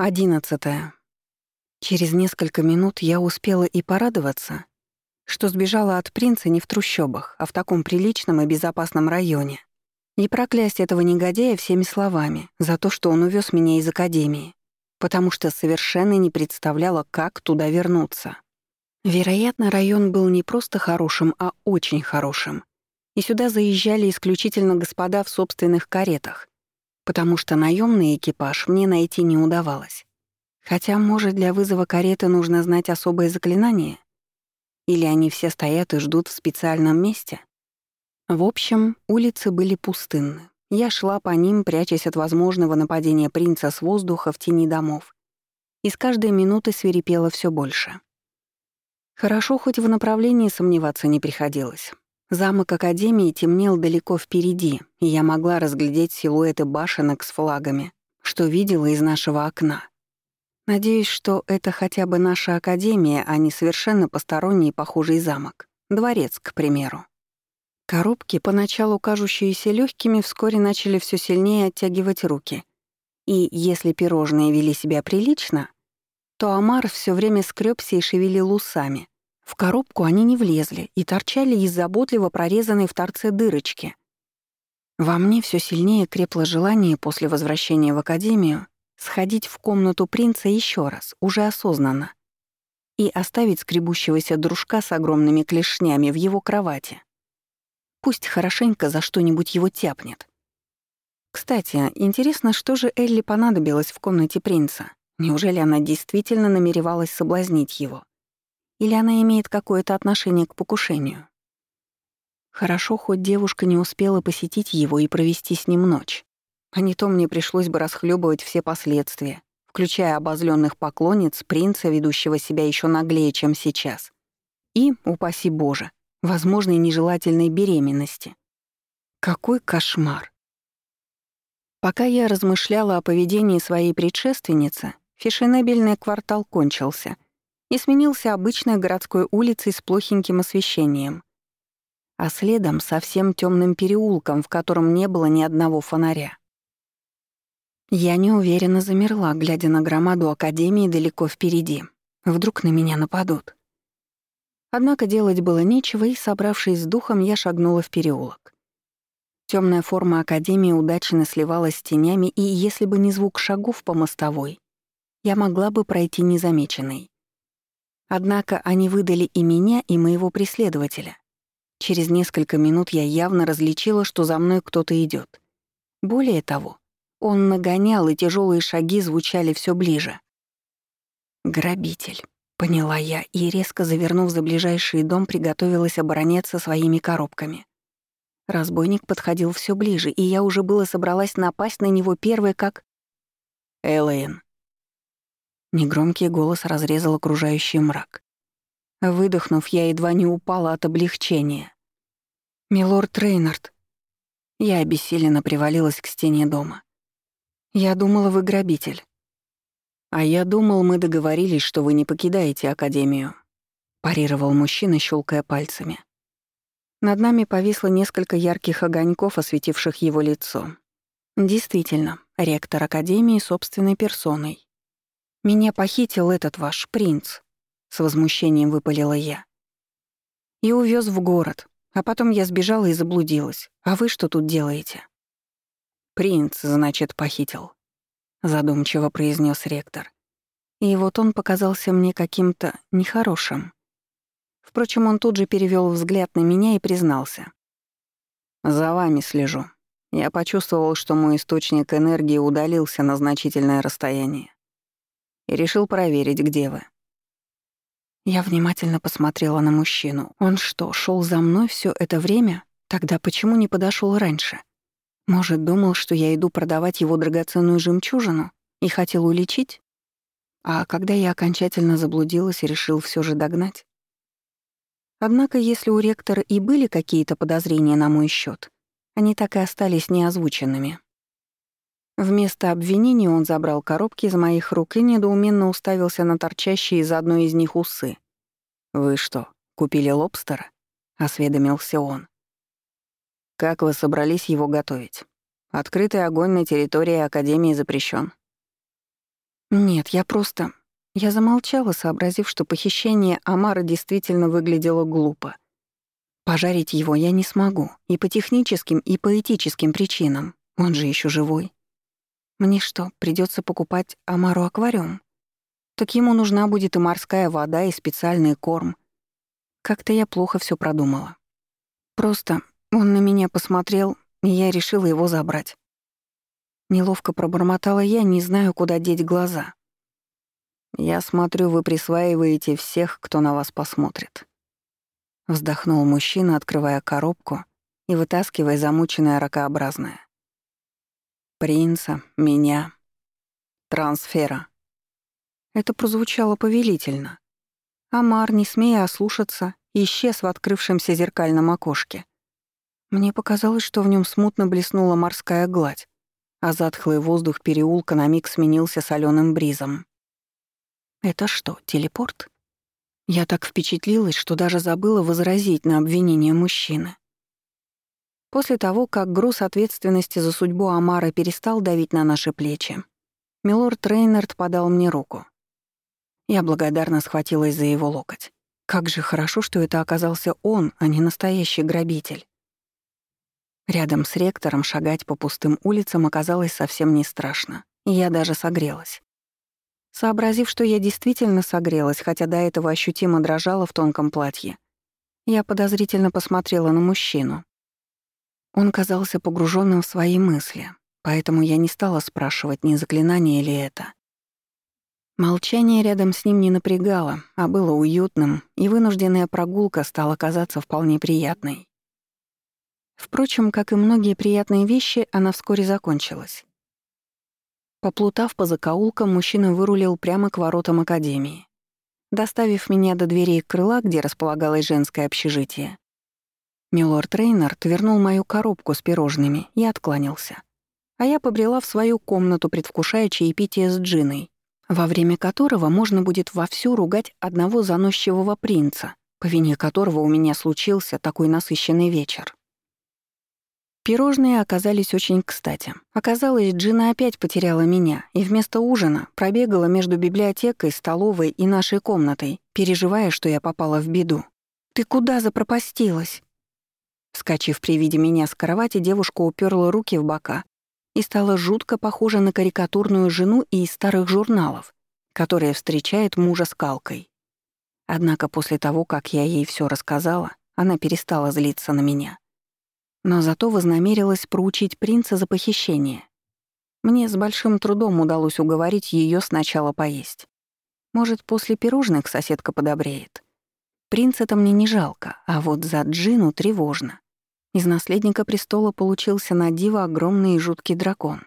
Одиннадцатое. Через несколько минут я успела и порадоваться, что сбежала от принца не в трущобах, а в таком приличном и безопасном районе, и проклясть этого негодяя всеми словами за то, что он увез меня из академии, потому что совершенно не представляла, как туда вернуться. Вероятно, район был не просто хорошим, а очень хорошим, и сюда заезжали исключительно господа в собственных каретах, потому что наемный экипаж мне найти не удавалось. Хотя, может, для вызова кареты нужно знать особое заклинание? Или они все стоят и ждут в специальном месте? В общем, улицы были пустынны. Я шла по ним, прячась от возможного нападения принца с воздуха в тени домов. И с каждой минуты свирепело все больше. Хорошо, хоть в направлении сомневаться не приходилось. Замок Академии темнел далеко впереди, и я могла разглядеть силуэты башенок с флагами, что видела из нашего окна. Надеюсь, что это хотя бы наша Академия, а не совершенно посторонний похожий замок. Дворец, к примеру. Коробки, поначалу кажущиеся легкими, вскоре начали все сильнее оттягивать руки. И если пирожные вели себя прилично, то Амар все время скрёбся и шевелил усами — в коробку они не влезли и торчали из заботливо прорезанной в торце дырочки. Во мне все сильнее крепло желание после возвращения в академию сходить в комнату принца еще раз, уже осознанно, и оставить скребущегося дружка с огромными клешнями в его кровати. Пусть хорошенько за что-нибудь его тяпнет. Кстати, интересно, что же Элли понадобилось в комнате принца? Неужели она действительно намеревалась соблазнить его? Или она имеет какое-то отношение к покушению? Хорошо, хоть девушка не успела посетить его и провести с ним ночь. А не то мне пришлось бы расхлебывать все последствия, включая обозленных поклонниц принца, ведущего себя еще наглее, чем сейчас. И, упаси Боже, возможной нежелательной беременности. Какой кошмар! Пока я размышляла о поведении своей предшественницы, фешенебельный квартал кончился — и сменился обычной городской улицей с плохеньким освещением. А следом совсем темным переулком, в котором не было ни одного фонаря. Я неуверенно замерла, глядя на громаду Академии далеко впереди. Вдруг на меня нападут. Однако делать было нечего, и, собравшись с духом, я шагнула в переулок. Темная форма Академии удачно сливалась с тенями, и если бы не звук шагов по мостовой, я могла бы пройти незамеченной. Однако они выдали и меня, и моего преследователя. Через несколько минут я явно различила, что за мной кто-то идет. Более того, он нагонял, и тяжелые шаги звучали все ближе. «Грабитель», — поняла я, и, резко завернув за ближайший дом, приготовилась обороняться своими коробками. Разбойник подходил все ближе, и я уже было собралась напасть на него первой, как... «Элэйн», Негромкий голос разрезал окружающий мрак. Выдохнув, я едва не упала от облегчения. «Милорд Рейнард». Я обессиленно привалилась к стене дома. «Я думала, вы грабитель». «А я думал, мы договорились, что вы не покидаете Академию», — парировал мужчина, щелкая пальцами. Над нами повисло несколько ярких огоньков, осветивших его лицо. Действительно, ректор Академии собственной персоной. «Меня похитил этот ваш принц», — с возмущением выпалила я. «И увез в город, а потом я сбежала и заблудилась. А вы что тут делаете?» «Принц, значит, похитил», — задумчиво произнес ректор. И вот он показался мне каким-то нехорошим. Впрочем, он тут же перевел взгляд на меня и признался. «За вами слежу. Я почувствовал, что мой источник энергии удалился на значительное расстояние и решил проверить, где вы». Я внимательно посмотрела на мужчину. Он что, шел за мной все это время? Тогда почему не подошел раньше? Может, думал, что я иду продавать его драгоценную жемчужину и хотел уличить? А когда я окончательно заблудилась, решил все же догнать? Однако, если у ректора и были какие-то подозрения на мой счет, они так и остались неозвученными. Вместо обвинения он забрал коробки из моих рук и недоуменно уставился на торчащие из одной из них усы. «Вы что, купили лобстера?» — осведомился он. «Как вы собрались его готовить? Открытый огонь на территории Академии запрещен. Нет, я просто... Я замолчала, сообразив, что похищение Амара действительно выглядело глупо. Пожарить его я не смогу, и по техническим, и по этическим причинам. Он же еще живой. Мне что, придется покупать Амару аквариум? Так ему нужна будет и морская вода, и специальный корм. Как-то я плохо все продумала. Просто он на меня посмотрел, и я решила его забрать. Неловко пробормотала я, не знаю, куда деть глаза. «Я смотрю, вы присваиваете всех, кто на вас посмотрит». Вздохнул мужчина, открывая коробку и вытаскивая замученное ракообразное. «Принца, меня, трансфера». Это прозвучало повелительно. Амар, не смея ослушаться, исчез в открывшемся зеркальном окошке. Мне показалось, что в нем смутно блеснула морская гладь, а затхлый воздух переулка на миг сменился соленым бризом. Это что, телепорт? Я так впечатлилась, что даже забыла возразить на обвинение мужчины. После того, как груз ответственности за судьбу Амара перестал давить на наши плечи, милорд Рейнард подал мне руку. Я благодарно схватилась за его локоть. Как же хорошо, что это оказался он, а не настоящий грабитель. Рядом с ректором шагать по пустым улицам оказалось совсем не страшно, я даже согрелась. Сообразив, что я действительно согрелась, хотя до этого ощутимо дрожала в тонком платье, я подозрительно посмотрела на мужчину. Он казался погруженным в свои мысли, поэтому я не стала спрашивать, не заклинание ли это. Молчание рядом с ним не напрягало, а было уютным, и вынужденная прогулка стала казаться вполне приятной. Впрочем, как и многие приятные вещи, она вскоре закончилась. Поплутав по закоулкам, мужчина вырулил прямо к воротам академии. Доставив меня до дверей крыла, где располагалось женское общежитие, Милорд Рейнард вернул мою коробку с пирожными и откланялся. А я побрела в свою комнату, предвкушая чаепитие с Джиной, во время которого можно будет вовсю ругать одного заносчивого принца, по вине которого у меня случился такой насыщенный вечер. Пирожные оказались очень кстати. Оказалось, Джина опять потеряла меня и вместо ужина пробегала между библиотекой, столовой и нашей комнатой, переживая, что я попала в беду. «Ты куда запропастилась?» Вскочив при виде меня с кровати, девушка уперла руки в бока и стала жутко похожа на карикатурную жену из старых журналов, которая встречает мужа с калкой. Однако после того, как я ей все рассказала, она перестала злиться на меня но зато вознамерилась проучить принца за похищение. Мне с большим трудом удалось уговорить ее сначала поесть. Может, после пирожных соседка подобреет. Принца-то мне не жалко, а вот за Джину тревожно. Из наследника престола получился на диво огромный и жуткий дракон.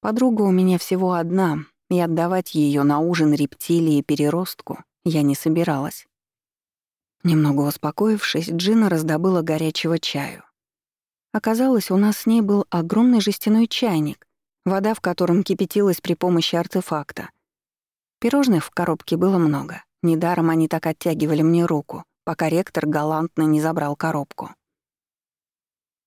Подруга у меня всего одна, и отдавать ее на ужин рептилии и переростку я не собиралась. Немного успокоившись, Джина раздобыла горячего чаю. Оказалось, у нас с ней был огромный жестяной чайник, вода в котором кипятилась при помощи артефакта. Пирожных в коробке было много. Недаром они так оттягивали мне руку, пока ректор галантно не забрал коробку.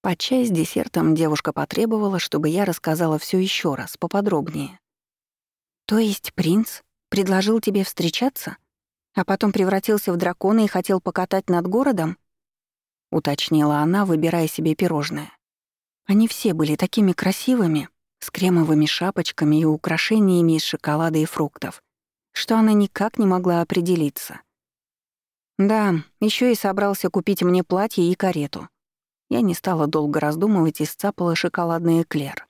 Под чай с десертом девушка потребовала, чтобы я рассказала все еще раз, поподробнее. «То есть принц предложил тебе встречаться, а потом превратился в дракона и хотел покатать над городом?» — уточнила она, выбирая себе пирожное. Они все были такими красивыми, с кремовыми шапочками и украшениями из шоколада и фруктов, что она никак не могла определиться. Да, еще и собрался купить мне платье и карету. Я не стала долго раздумывать и сцапала шоколадный эклер.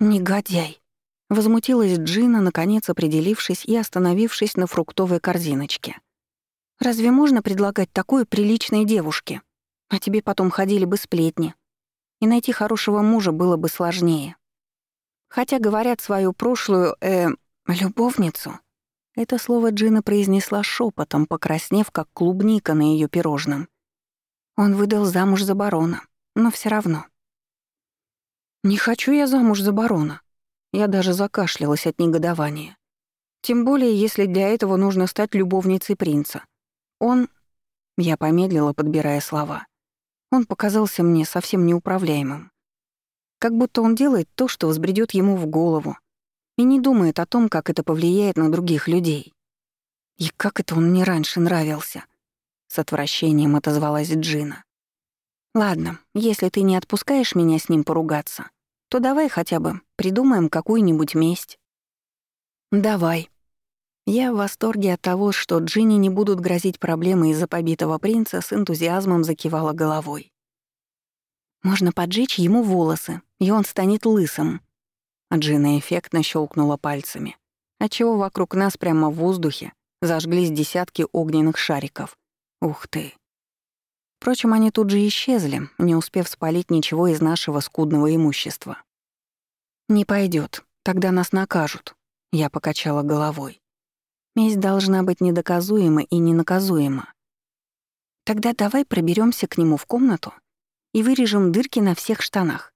«Негодяй!» — возмутилась Джина, наконец определившись и остановившись на фруктовой корзиночке. «Разве можно предлагать такое приличной девушке?» А тебе потом ходили бы сплетни. И найти хорошего мужа было бы сложнее. Хотя, говорят, свою прошлую, э, любовницу. Это слово Джина произнесла шепотом, покраснев, как клубника на ее пирожном. Он выдал замуж за барона, но все равно. «Не хочу я замуж за барона». Я даже закашлялась от негодования. Тем более, если для этого нужно стать любовницей принца. Он... Я помедлила, подбирая слова. Он показался мне совсем неуправляемым. Как будто он делает то, что взбредёт ему в голову. и не думает о том, как это повлияет на других людей. И как это он мне раньше нравился? С отвращением отозвалась Джина. Ладно, если ты не отпускаешь меня с ним поругаться, то давай хотя бы придумаем какую-нибудь месть. Давай. Я в восторге от того, что Джинни не будут грозить проблемы из-за побитого принца, с энтузиазмом закивала головой. Можно поджечь ему волосы, и он станет лысым. Джина эффектно щелкнула пальцами, отчего вокруг нас прямо в воздухе зажглись десятки огненных шариков. Ух ты. Впрочем, они тут же исчезли, не успев спалить ничего из нашего скудного имущества. «Не пойдет, тогда нас накажут», — я покачала головой. «Месть должна быть недоказуема и ненаказуема. Тогда давай проберемся к нему в комнату и вырежем дырки на всех штанах.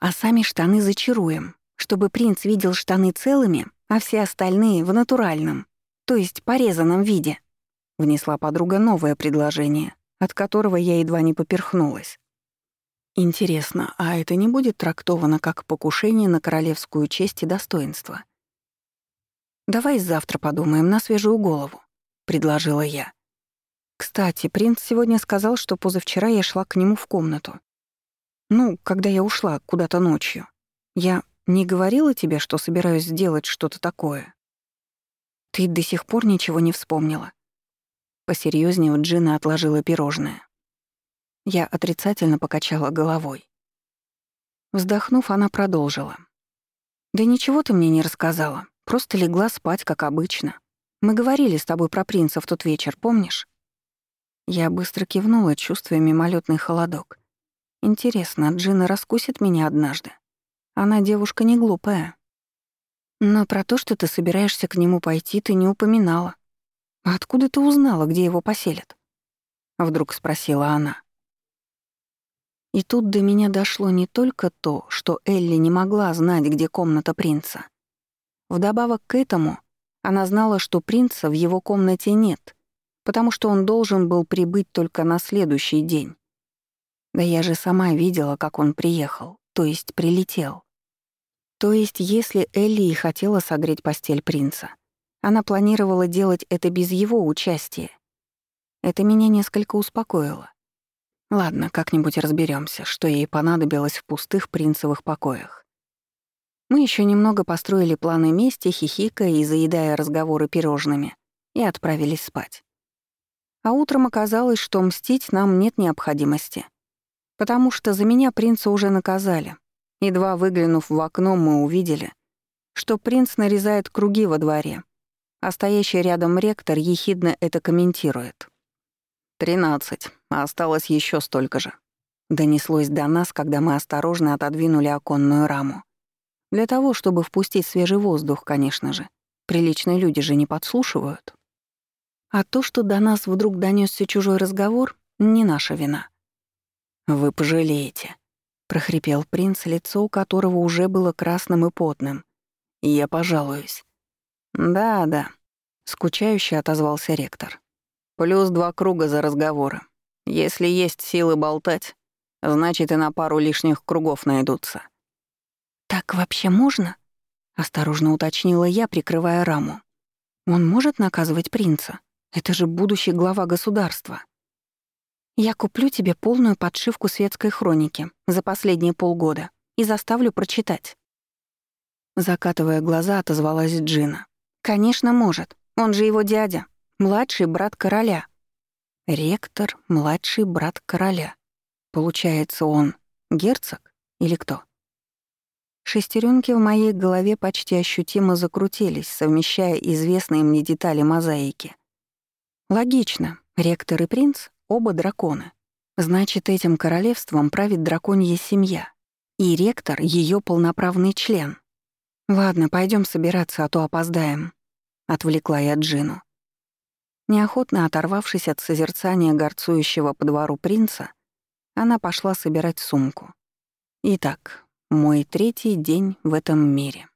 А сами штаны зачаруем, чтобы принц видел штаны целыми, а все остальные — в натуральном, то есть порезанном виде. Внесла подруга новое предложение, от которого я едва не поперхнулась. Интересно, а это не будет трактовано как покушение на королевскую честь и достоинство? «Давай завтра подумаем на свежую голову», — предложила я. Кстати, принц сегодня сказал, что позавчера я шла к нему в комнату. Ну, когда я ушла куда-то ночью. Я не говорила тебе, что собираюсь сделать что-то такое? Ты до сих пор ничего не вспомнила. Посерьезнее Джина отложила пирожное. Я отрицательно покачала головой. Вздохнув, она продолжила. «Да ничего ты мне не рассказала. Просто легла спать, как обычно. Мы говорили с тобой про принца в тот вечер, помнишь?» Я быстро кивнула, чувствуя мимолетный холодок. Интересно, Джина раскусит меня однажды? Она девушка не глупая. Но про то, что ты собираешься к нему пойти, ты не упоминала. А откуда ты узнала, где его поселят? Вдруг спросила она. И тут до меня дошло не только то, что Элли не могла знать, где комната принца. Вдобавок к этому, она знала, что принца в его комнате нет — потому что он должен был прибыть только на следующий день. Да я же сама видела, как он приехал, то есть прилетел. То есть, если Элли и хотела согреть постель принца, она планировала делать это без его участия. Это меня несколько успокоило. Ладно, как-нибудь разберемся, что ей понадобилось в пустых принцевых покоях. Мы еще немного построили планы мести, хихикая и заедая разговоры пирожными, и отправились спать. А утром оказалось, что мстить нам нет необходимости. Потому что за меня принца уже наказали. Едва выглянув в окно, мы увидели, что принц нарезает круги во дворе, а стоящий рядом ректор ехидно это комментирует. «Тринадцать, а осталось еще столько же», — донеслось до нас, когда мы осторожно отодвинули оконную раму. Для того, чтобы впустить свежий воздух, конечно же. Приличные люди же не подслушивают. А то, что до нас вдруг донесся чужой разговор, не наша вина. «Вы пожалеете», — прохрипел принц, лицо у которого уже было красным и потным. «Я пожалуюсь». «Да-да», — скучающе отозвался ректор. «Плюс два круга за разговоры. Если есть силы болтать, значит и на пару лишних кругов найдутся». «Так вообще можно?» — осторожно уточнила я, прикрывая раму. «Он может наказывать принца?» Это же будущий глава государства. Я куплю тебе полную подшивку светской хроники за последние полгода и заставлю прочитать. Закатывая глаза, отозвалась Джина. Конечно, может. Он же его дядя, младший брат короля. Ректор, младший брат короля. Получается, он герцог или кто? Шестеренки в моей голове почти ощутимо закрутились, совмещая известные мне детали мозаики. Логично. Ректор и принц — оба драконы. Значит, этим королевством правит драконья семья. И ректор — ее полноправный член. «Ладно, пойдем собираться, а то опоздаем», — отвлекла я Джину. Неохотно оторвавшись от созерцания горцующего по двору принца, она пошла собирать сумку. Итак, мой третий день в этом мире.